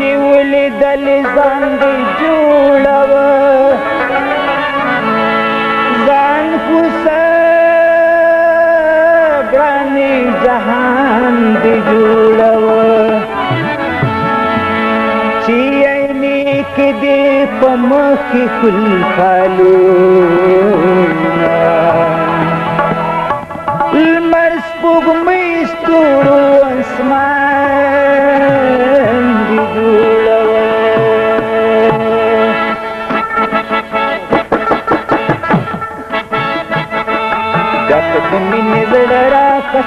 چې ولیدل ځان دې جوړوه ځان کوڅه ګرانې جهان دې جوړوه چې عینې کې دې په مخ کې خلفالو لمر سپوږمۍ ستورو اسمان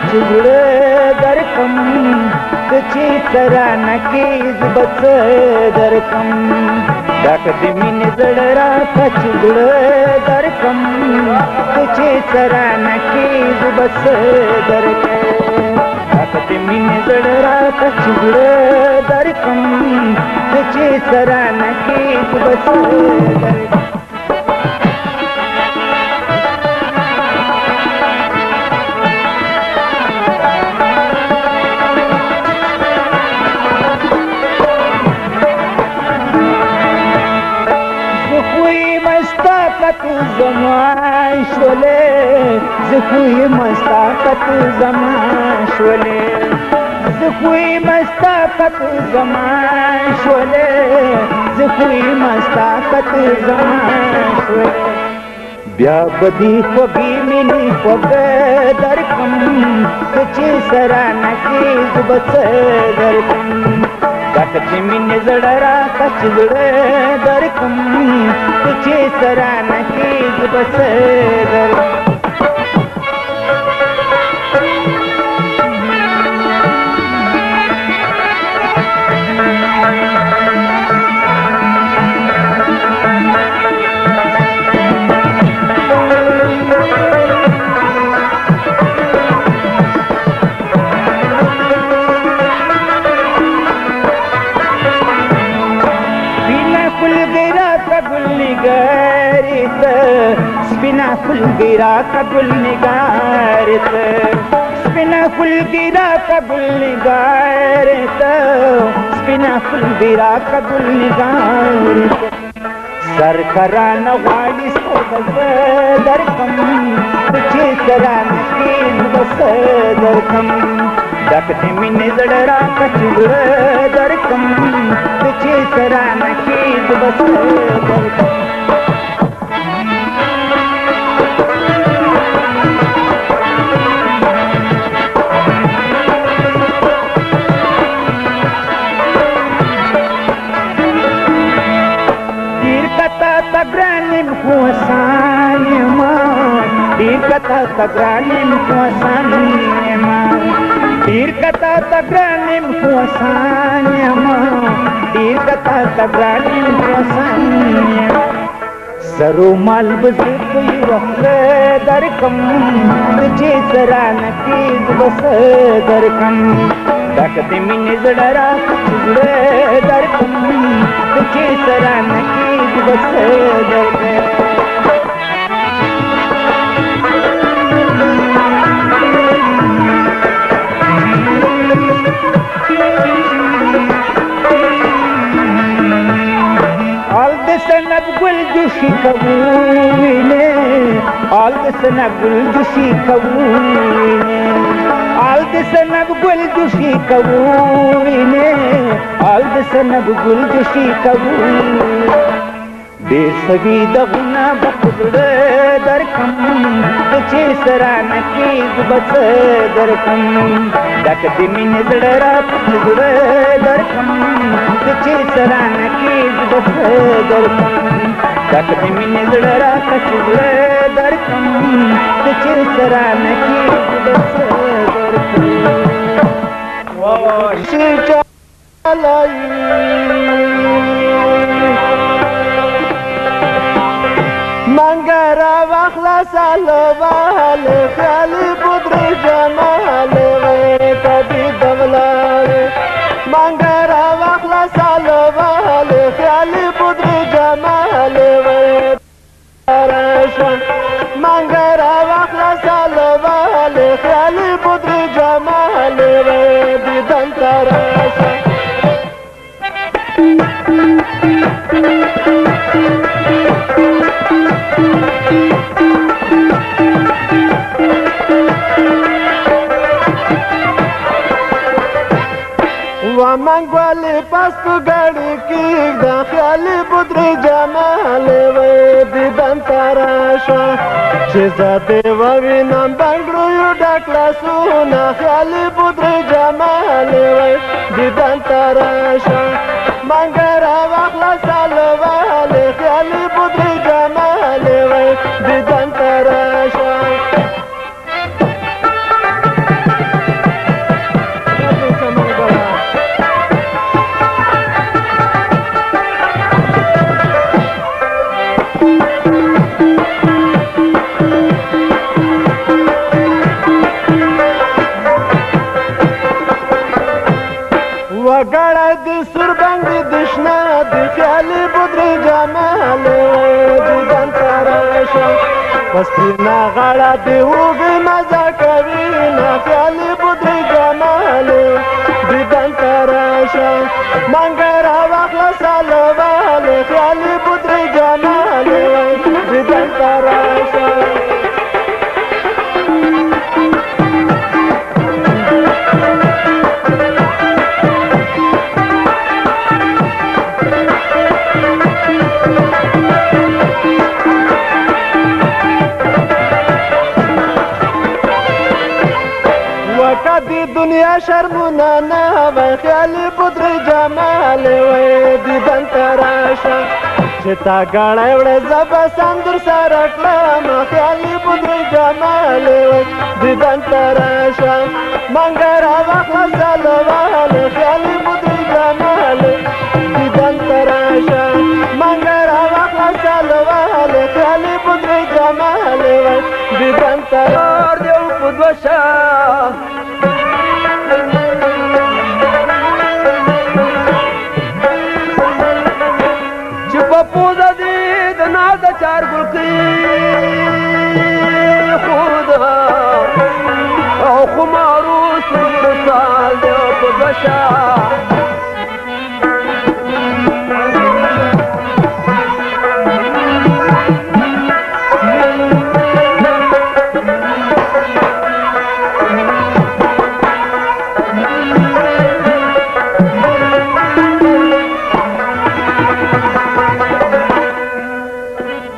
चिगुडे दरकम तुझी तरा नकीज बच दरकम डाकते मी जडरा राखा दरकम तुझी तरा नकीज बच दरकम डाकते मी जडरा राखा दरकम तुझी तरा नकीज बच दरकम زمان شولې زکوې مستا پت زمان شولې زکوې مستا پت زمان شولې زکوې مستا پت زمان شولې بیا بدی خوږی مینې خوږه درکم چې سره نکې زبڅ درکم ಮಿನ್ನಿದಡರಾ ಕಚ್ಚಿದುಡ ದರ್ಕಂ ಕುಚೇಸರ ನಕೀಗ ಬಸದರ बिना फुल गिरा कबुल निगार बिना फुल गिरा कबुल निगार बिना फुल गिरा कबुल निगार सर खरा नवाली सो कम कुछ सरा नकीन बस दरकम डकते मिन जड़रा कचुल दरकम कुछ सरा नकीन बस दरकम पसण हीर कथा त ग्राणी पियम सर मल दर जेकी बस दरिज बस दर سنب گل دوشی کوینه آل د سنب گل دوشی کوینه آل د سنب گل دوشی کوینه بے سوی دغنا بخزړ درکم چې سران کې بس درکم دک دې مين زړه را بخزړ درکم چې سران کې بس درکم تک دې مینې زړه را کشي زړه درکم د چیر سره نکی د سره درکم وای شي چلای Mangara bakhla salova மங்கரவ و من گوالی پستو گڑی کیگ دا خیالی بدری جمالی وی دیدم تراشا چیزا دیووی نم بنگرویو ڈکلسو نا خیالی بدری جمالی وی دیدم تراشا منگه سپینا غړه دی هوګي مزه کوي نه خیالي بودري جمالي دیدن تراشه منګر واخله سال دنیا شرمونه نه وای خیالي پتر جمال وای دیدن تراشه چې تا غړې وړې زب سندر سره کړم خیالي پتر جمال وای دیدن تراشه منګر واخه زلوال خیالي پتر جمال دیدن تراشه منګر واخه زلوال خیالي پتر جمال وای دیدن تراشه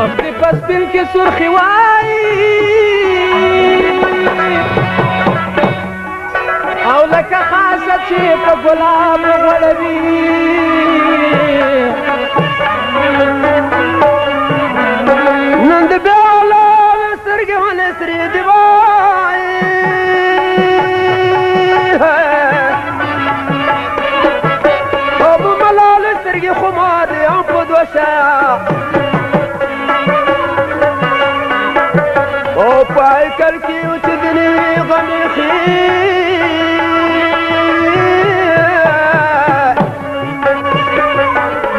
مفتی پس پین که سرخی وای او لکه خاصه چې په ګلاب غړوي उन बनी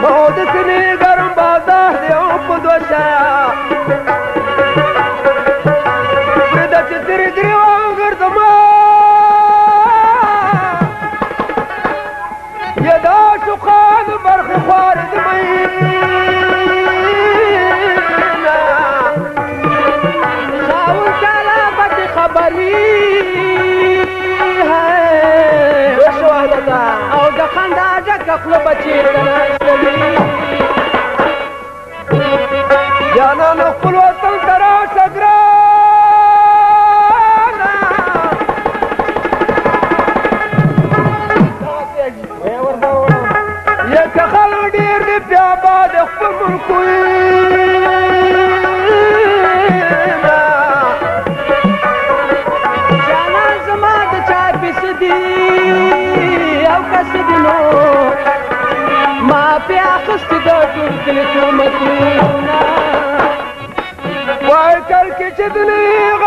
मोजिनी गर्म बाधा दादा चुकाद बर्फ़ भारत में کلی ہے او د خندا ډکه خوله به چېرته ناستوي جانانه خپل وطن ته راشه ګرانه لکه خلک ډېر دي بیا به د خپل ملک आई कल किचन